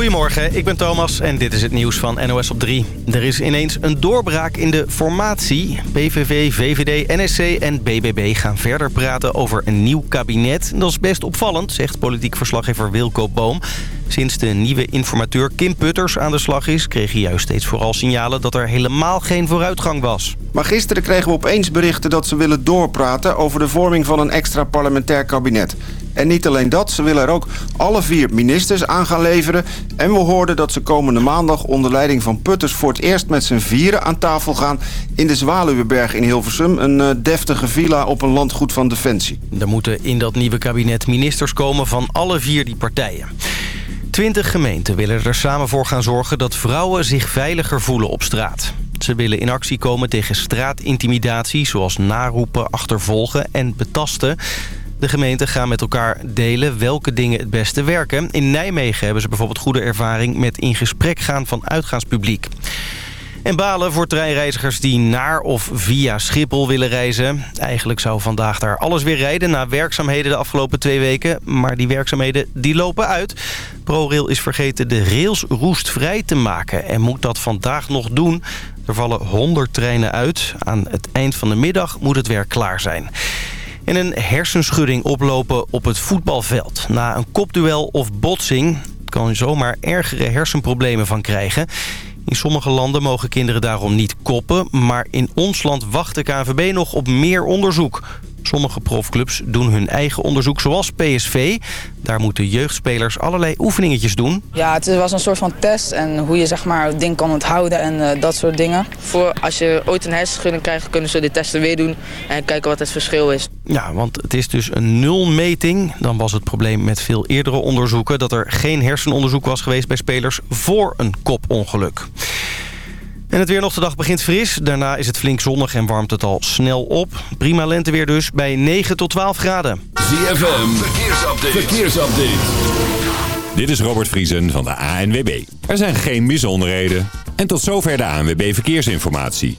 Goedemorgen, ik ben Thomas en dit is het nieuws van NOS op 3. Er is ineens een doorbraak in de formatie. PVV, VVD, NSC en BBB gaan verder praten over een nieuw kabinet. Dat is best opvallend, zegt politiek verslaggever Wilco Boom. Sinds de nieuwe informateur Kim Putters aan de slag is... kreeg hij juist steeds vooral signalen dat er helemaal geen vooruitgang was. Maar gisteren kregen we opeens berichten dat ze willen doorpraten... over de vorming van een extra parlementair kabinet. En niet alleen dat, ze willen er ook alle vier ministers aan gaan leveren. En we hoorden dat ze komende maandag onder leiding van Putters... voor het eerst met z'n vieren aan tafel gaan in de Zwaluweberg in Hilversum. Een uh, deftige villa op een landgoed van Defensie. Er moeten in dat nieuwe kabinet ministers komen van alle vier die partijen. Twintig gemeenten willen er samen voor gaan zorgen dat vrouwen zich veiliger voelen op straat. Ze willen in actie komen tegen straatintimidatie zoals naroepen, achtervolgen en betasten. De gemeenten gaan met elkaar delen welke dingen het beste werken. In Nijmegen hebben ze bijvoorbeeld goede ervaring met in gesprek gaan van uitgaanspubliek. En balen voor treinreizigers die naar of via Schiphol willen reizen. Eigenlijk zou vandaag daar alles weer rijden na werkzaamheden de afgelopen twee weken. Maar die werkzaamheden die lopen uit. ProRail is vergeten de rails roestvrij te maken en moet dat vandaag nog doen. Er vallen 100 treinen uit. Aan het eind van de middag moet het werk klaar zijn. En een hersenschudding oplopen op het voetbalveld. Na een kopduel of botsing kan je zomaar ergere hersenproblemen van krijgen. In sommige landen mogen kinderen daarom niet koppen... maar in ons land wacht de KNVB nog op meer onderzoek. Sommige profclubs doen hun eigen onderzoek zoals PSV. Daar moeten jeugdspelers allerlei oefeningetjes doen. Ja, het was een soort van test en hoe je zeg maar, het ding kan onthouden en uh, dat soort dingen. Voor als je ooit een hersenschudding krijgt, kunnen ze de testen weer doen en kijken wat het verschil is. Ja, want het is dus een nulmeting. Dan was het probleem met veel eerdere onderzoeken dat er geen hersenonderzoek was geweest bij spelers voor een kopongeluk. En het weer nog de dag begint fris. Daarna is het flink zonnig en warmt het al snel op. Prima lenteweer dus bij 9 tot 12 graden. ZFM, verkeersupdate. verkeersupdate. Dit is Robert Vriesen van de ANWB. Er zijn geen bijzonderheden. En tot zover de ANWB Verkeersinformatie.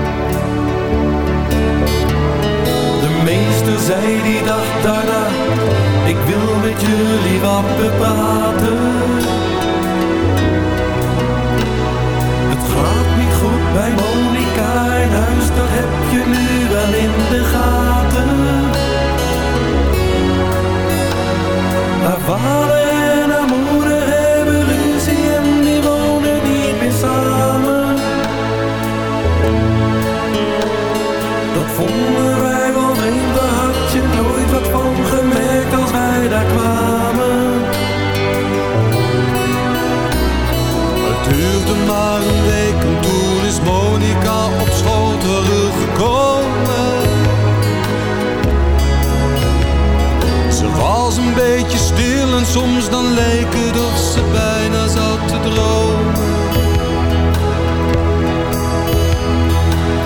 Meester zei die dag daarna, ik wil met jullie wat bepraten. Het gaat niet goed bij Monica in huis, dat heb je nu wel in de gaten. Soms dan leek het of ze bijna zat te dromen.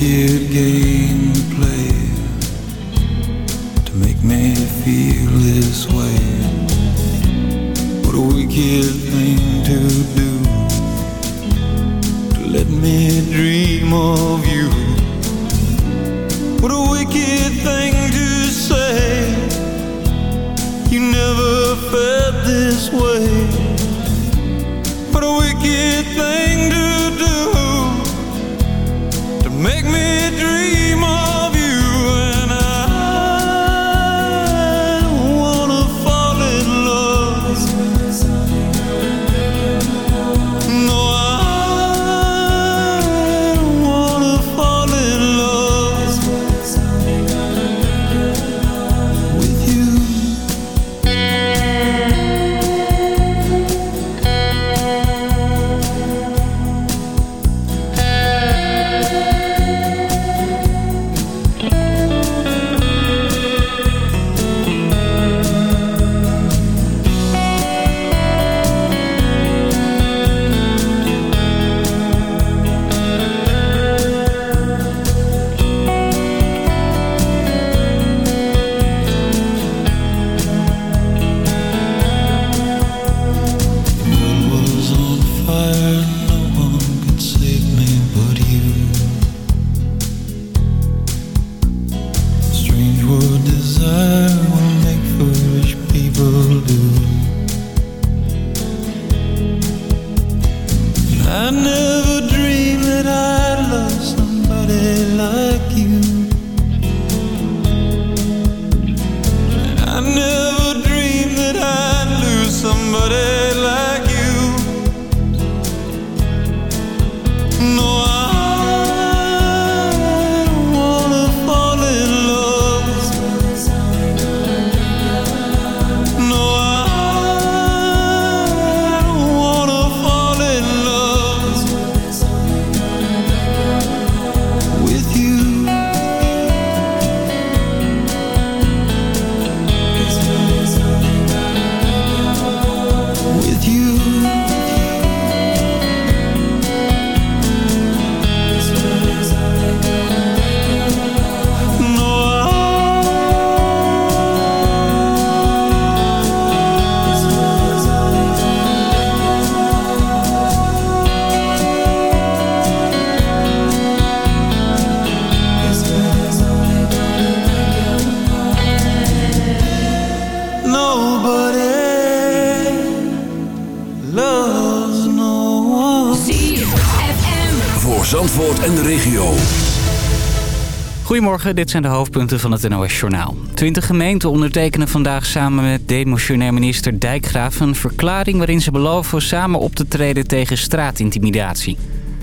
Wicked game to play to make me feel this way. What a wicked Dit zijn de hoofdpunten van het NOS-journaal. Twintig gemeenten ondertekenen vandaag samen met demissionair minister Dijkgraaf... een verklaring waarin ze beloven samen op te treden tegen straatintimidatie.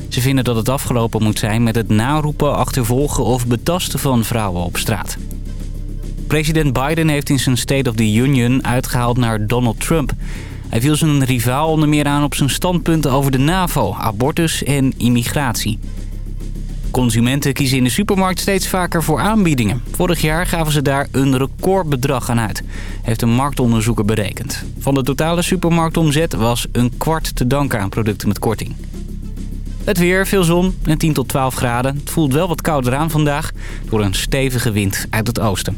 Ze vinden dat het afgelopen moet zijn met het naroepen, achtervolgen of betasten van vrouwen op straat. President Biden heeft in zijn State of the Union uitgehaald naar Donald Trump. Hij viel zijn rivaal onder meer aan op zijn standpunten over de NAVO, abortus en immigratie. Consumenten kiezen in de supermarkt steeds vaker voor aanbiedingen. Vorig jaar gaven ze daar een recordbedrag aan uit, heeft een marktonderzoeker berekend. Van de totale supermarktomzet was een kwart te danken aan producten met korting. Het weer, veel zon en 10 tot 12 graden. Het voelt wel wat kouder aan vandaag door een stevige wind uit het oosten.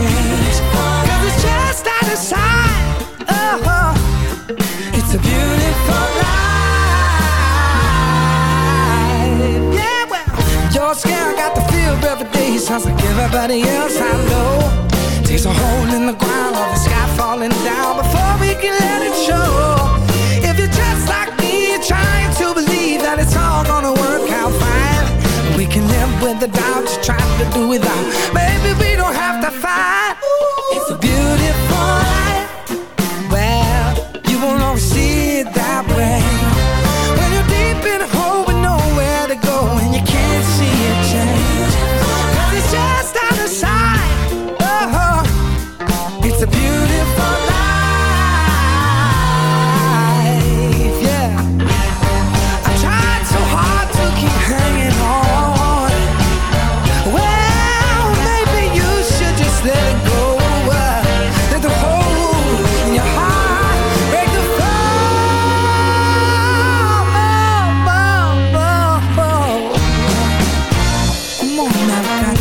change. Cause it's just out of sight. Oh, uh-huh. it's a beautiful life. Yeah, well, you're scared, got the feel every day. Sounds like everybody else I know. Takes a hole in the ground or the sky falling down before we can let it show. If you're just like me, trying to believe that it's all gonna work with the doubt you're trying to do without. Maybe we don't have to fight. It's a beautiful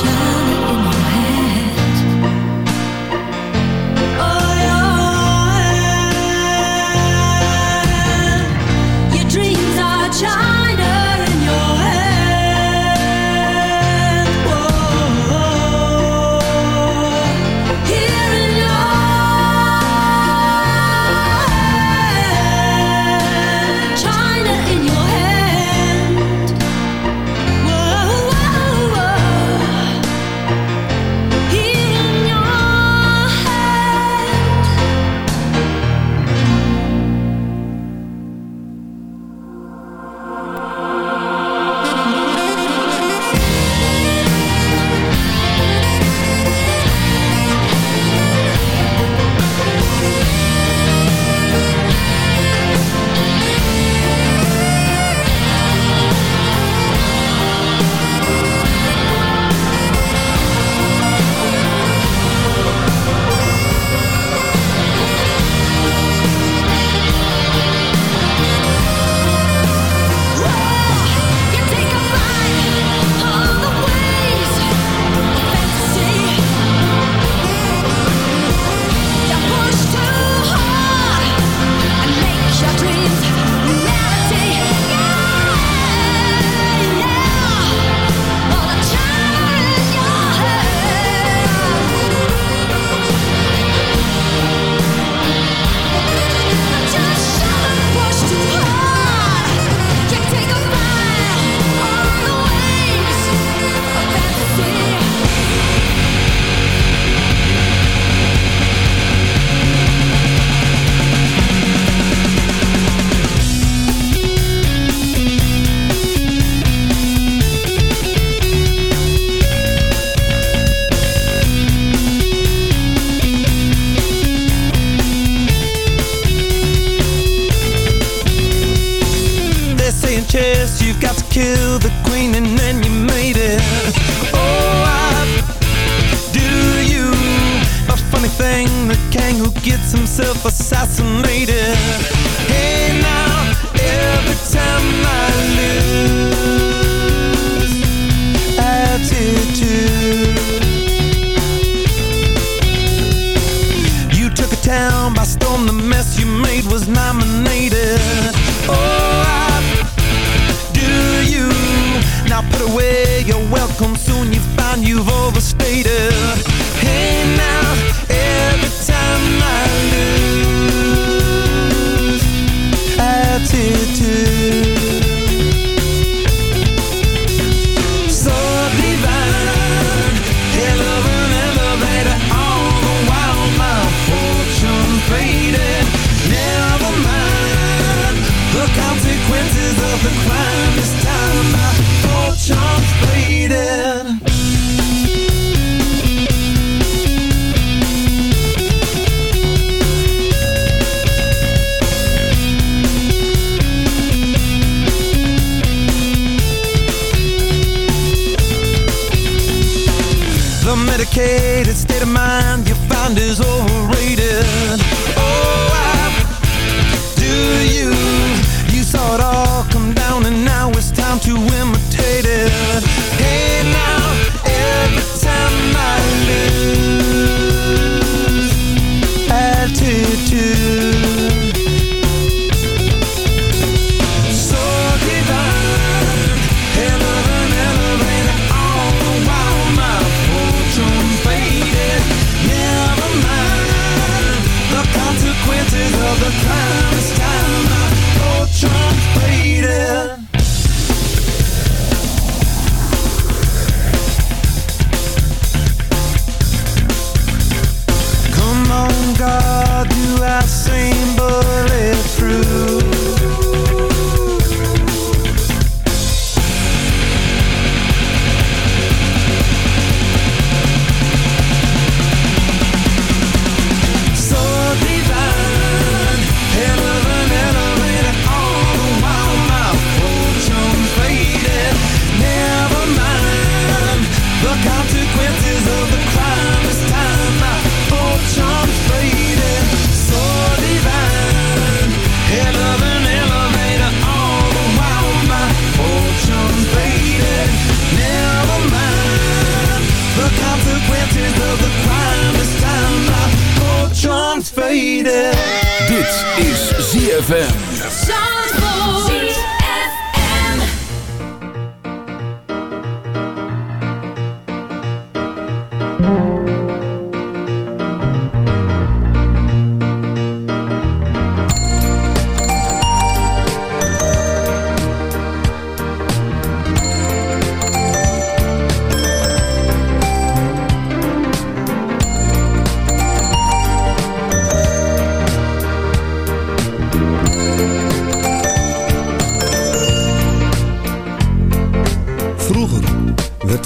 Shine.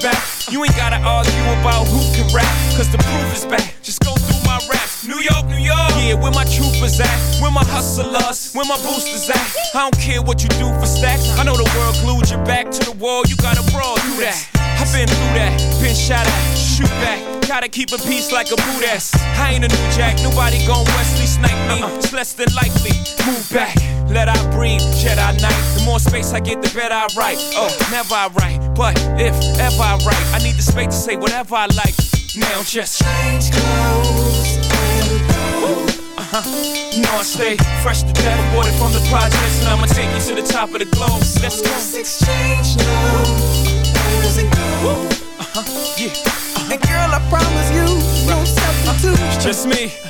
back. You ain't gotta argue about who can rap, cause the proof is back. Just go through my raps. New York, New York. Yeah, where my troopers at? Where my hustlers? Where my boosters at? I don't care what you do for stacks. I know the world glued your back to the wall. You gotta brawl through that. I've been through that, been shot at, shoot back. Gotta keep a peace like a boot ass. I ain't a new jack, nobody gon' Wesley snipe me. It's less than likely. Move back, let I breathe, shed I Knight. The more space I get, the better I write. Oh, never I write, but if ever I write, I need the space to say whatever I like. Now just change clothes and go. Uh-huh. You know I stay fresh to death, aborted from the projects, and I'ma take you to the top of the globe. Let's go. exchange now. Uh-huh. Yeah. And girl, I promise you, no substitute. It's just me.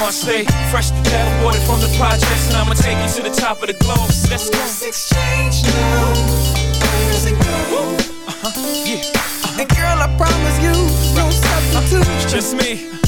I stay fresh to death, aborted from the projects, and I'ma take you to the top of the globe. Let's go. exchange now. Uh-huh. Yeah. And girl, I promise you, no substitute. It's just me.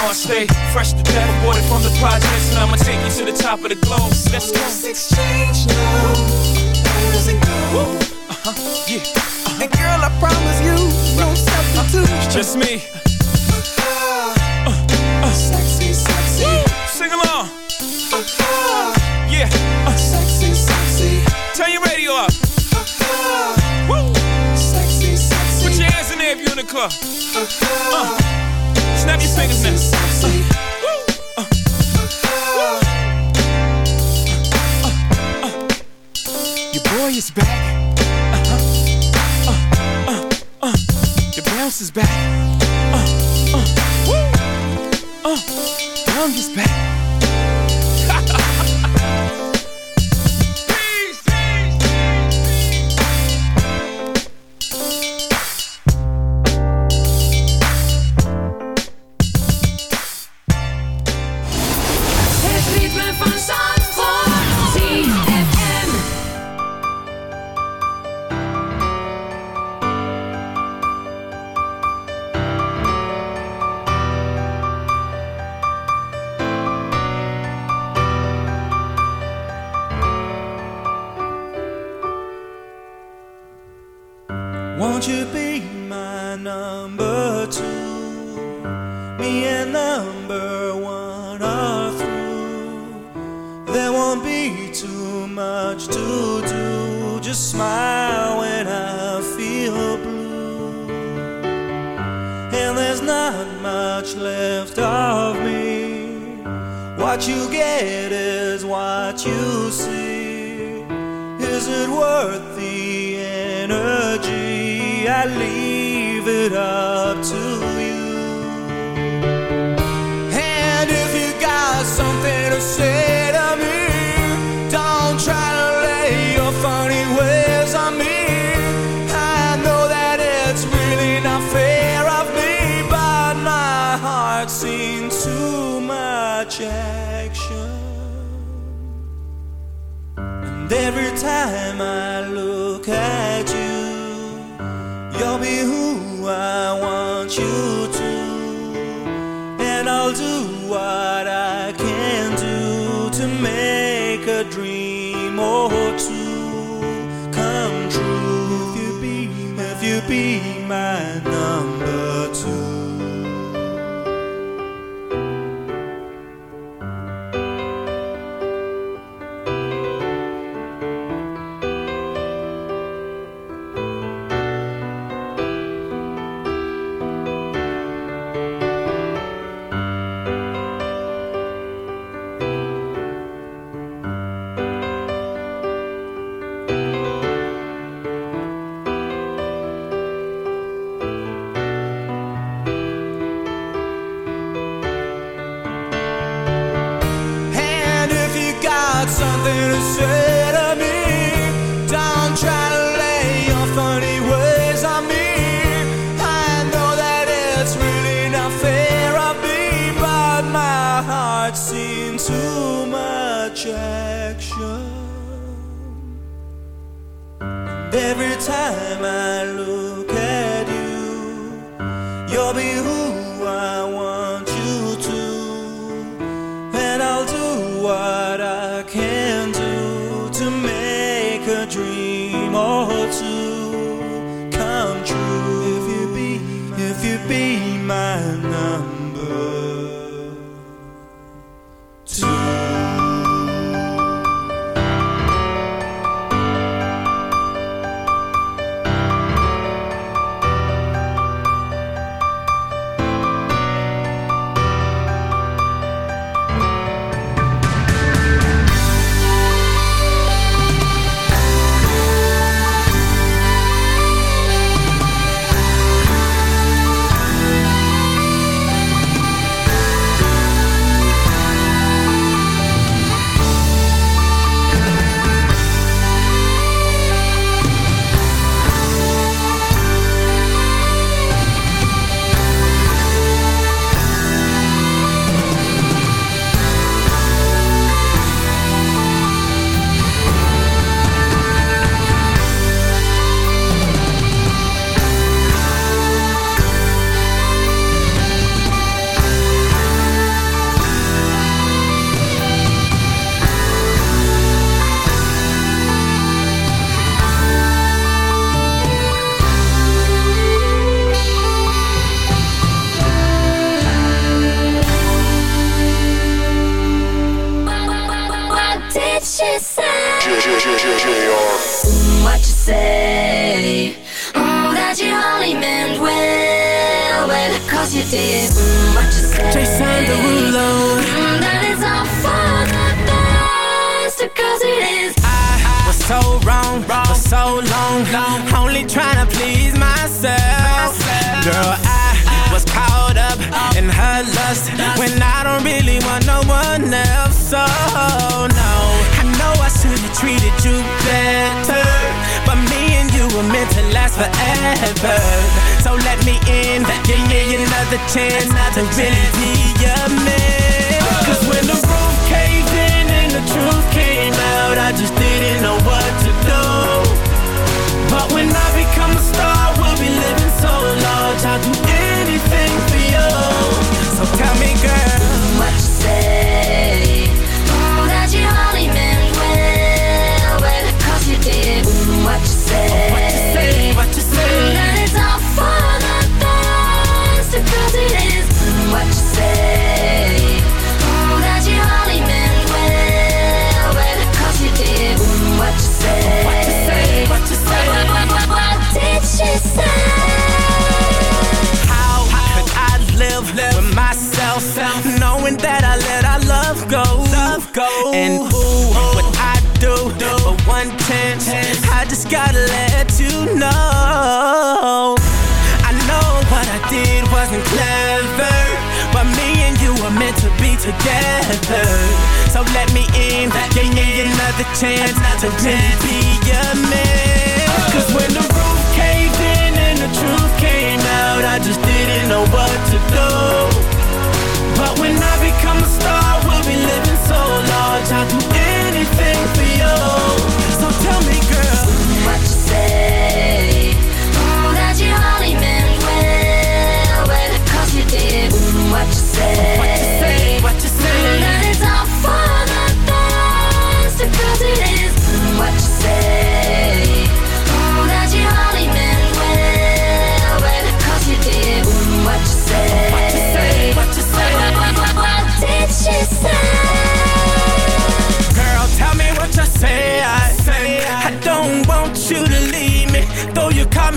know I stay fresh to death, aborted from the projects, and I'ma take you to the top of the globe. So let's go. Let's exchange now. Where does it go? Uh-huh. Yeah. Uh -huh. And girl, I promise you, no substitute. Uh, just me. Uh, uh, sexy, sexy. Woo! Sing along. Yeah. Sexy, sexy. Turn your radio up. Woo! Sexy, sexy. Put your hands in there if you're in the club. Snap your fingers now. Uh, uh, uh, your boy is back. Your bounce is back. Uh, uh, uh, bounce is back. together. So let me in, let give me, in. another chance another to chance. be a man. Uh. Cause when the roof caved in and the truth came out, I just didn't know what to do. But when I become a star, we'll be living so large. I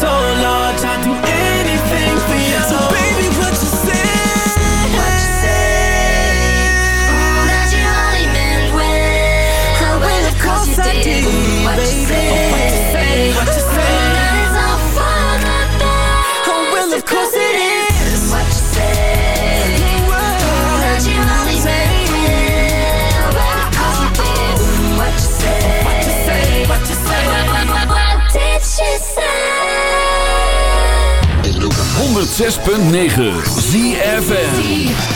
so low, tried to 106.9 ZFN